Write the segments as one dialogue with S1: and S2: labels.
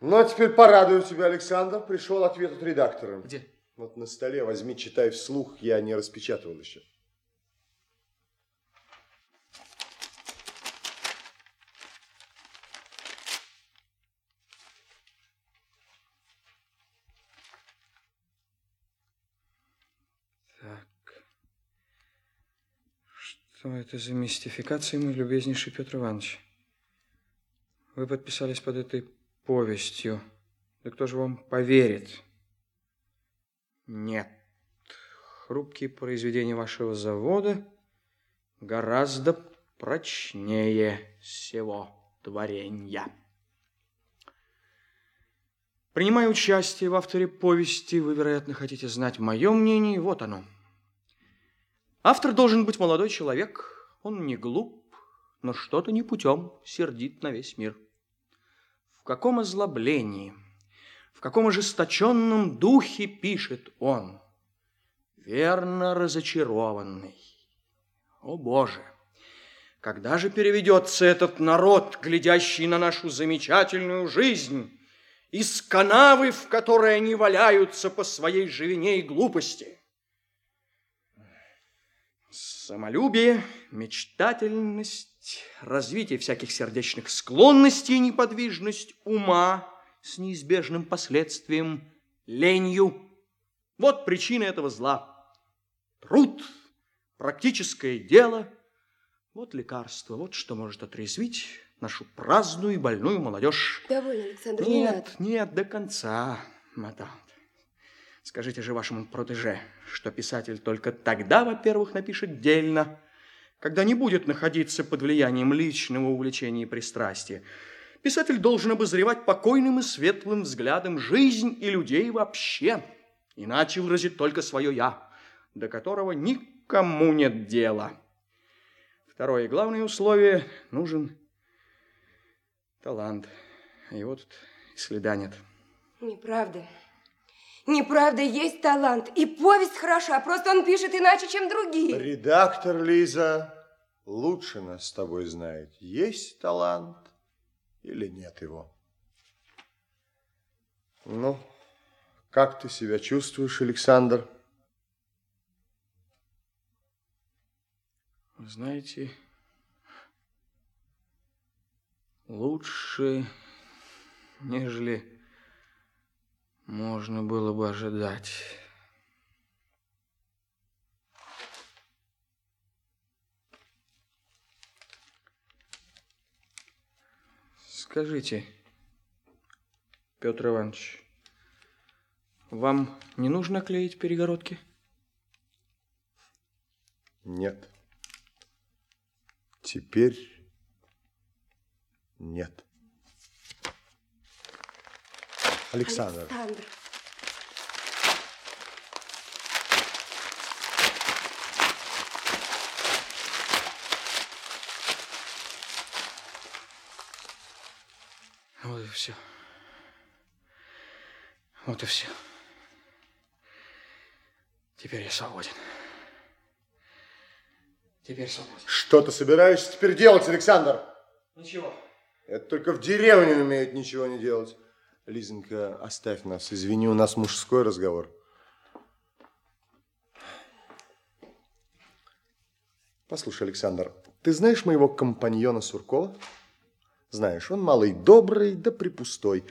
S1: Ну, а теперь порадую тебя, Александр. Пришел ответ от редактора.
S2: Где?
S1: Вот на столе возьми, читай вслух. Я не распечатывал еще.
S2: Так. Что это за мистификация, мой любезнейший Петр Иванович? Вы подписались под этой повестью. Да кто же вам поверит? Нет. Хрупкие произведения вашего завода гораздо прочнее всего творения. Принимая участие в авторе повести, вы, вероятно, хотите знать мое мнение. Вот оно. Автор должен быть молодой человек. Он не глуп, но что-то не путем сердит на весь мир. Каком озлоблении, в каком ожесточенном духе пишет он. Верно разочарованный. О, Боже! Когда же переведется этот народ, глядящий на нашу замечательную жизнь, из канавы, в которой они валяются по своей живине и глупости. Самолюбие, мечтательность, развитие всяких сердечных склонностей и неподвижность ума с неизбежным последствием ленью. Вот причина этого зла. Труд, практическое дело, вот лекарство, вот что может отрезвить нашу праздную и больную молодежь.
S3: Довольно, Александр,
S2: нет,
S3: не надо.
S2: Нет, до конца, мадам. Скажите же вашему протеже, что писатель только тогда, во-первых, напишет дельно, когда не будет находиться под влиянием личного увлечения и пристрастия. Писатель должен обозревать покойным и светлым взглядом жизнь и людей вообще, иначе выразит только свое «я», до которого никому нет дела. Второе и главное условие – нужен талант. Его тут и следа нет.
S3: Неправда. Неправда, есть талант. И повесть хороша, просто он пишет иначе, чем другие.
S1: Редактор Лиза лучше нас с тобой знает, есть талант или нет его. Ну, как ты себя чувствуешь, Александр?
S2: Вы знаете, лучше, нежели можно было бы ожидать. Скажите, Петр Иванович, вам не нужно клеить перегородки?
S1: Нет. Теперь нет. Александр.
S3: Александр.
S2: Вот и все. Вот и все. Теперь я свободен. Теперь свободен.
S1: Что ты собираешься теперь делать, Александр?
S2: Ничего.
S1: Это только в деревне умеют ничего не делать. Лизонька, оставь нас. Извини, у нас мужской разговор. Послушай, Александр, ты знаешь моего компаньона Суркова? Знаешь, он малый добрый, да припустой.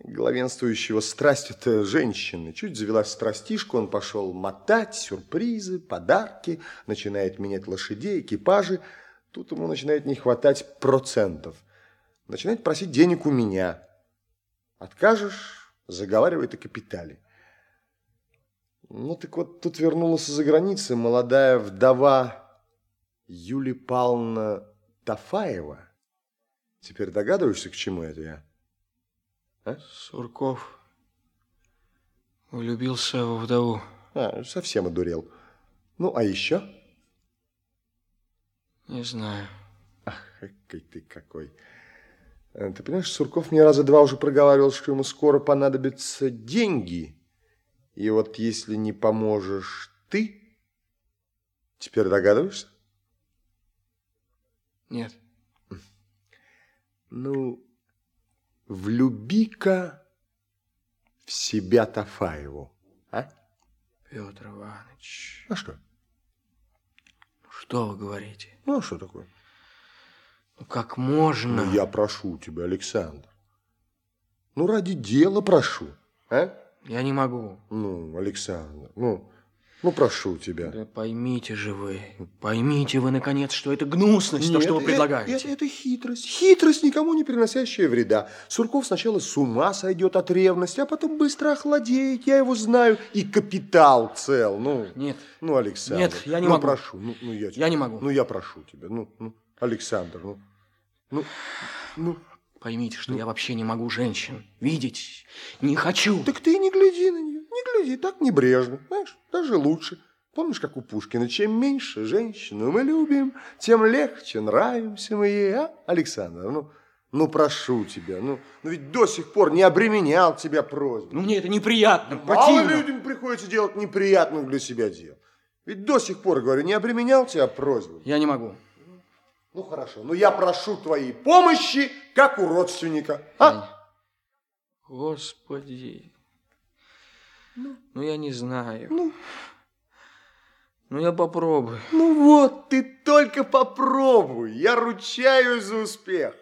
S1: Главенствующего страсть это женщины. Чуть завелась страстишка, он пошел мотать сюрпризы, подарки, начинает менять лошадей, экипажи. Тут ему начинает не хватать процентов. Начинает просить денег у меня. Откажешь, заговаривает о капитале. Ну, так вот, тут вернулась из-за границы молодая вдова Юлия Павловна Тафаева. Теперь догадываешься, к чему это я?
S2: А? Сурков влюбился во вдову.
S1: А, совсем одурел. Ну, а еще?
S2: Не знаю.
S1: Ах, какой ты какой. Э, ты понимаешь, Сурков мне раза два уже проговаривал, что ему скоро понадобятся деньги. И вот если не поможешь ты, теперь догадываешься?
S2: Нет.
S1: Ну, влюби-ка в себя Тафаеву, а?
S2: Петр Иванович,
S1: А что?
S2: что вы говорите?
S1: Ну, а что такое?
S2: Ну, как можно?
S1: Ну, я прошу тебя, Александр. Ну, ради дела прошу, а?
S2: Я не могу.
S1: Ну, Александр, ну, ну, прошу тебя.
S2: Да поймите же вы, поймите вы, наконец, что это гнусность, то,
S1: Нет,
S2: что вы
S1: это-
S2: предлагаете.
S1: Это, это хитрость. Хитрость, никому не приносящая вреда. Сурков сначала с ума сойдет от ревности, а потом быстро охладеет. Я его знаю. И капитал цел. Ну,
S2: Нет,
S1: ну Александр.
S2: Нет, я не
S1: ну,
S2: могу.
S1: прошу. Ну, ну, я, тебя-
S2: я не могу.
S1: Ну, я прошу тебя. Ну, ну Александр, ну, ну, ну.
S2: Поймите, что я вообще не могу женщин видеть. Не хочу.
S1: Так ты не гляди на гляди, так небрежно. Знаешь, даже лучше. Помнишь, как у Пушкина, чем меньше женщину мы любим, тем легче нравимся мы ей, а, Александр? Ну, ну прошу тебя, ну, ну ведь до сих пор не обременял тебя просьбой.
S2: Ну, мне это неприятно,
S1: Мало
S2: противно.
S1: людям приходится делать неприятных для себя дел. Ведь до сих пор, говорю, не обременял тебя просьбой.
S2: Я не могу.
S1: Ну хорошо, но я прошу твоей помощи, как у родственника. А?
S2: Господи. Ну, я не знаю.
S1: Ну.
S2: Ну, я попробую.
S1: Ну вот, ты только попробуй, я ручаюсь за успех.